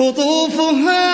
قُطُوفُهَا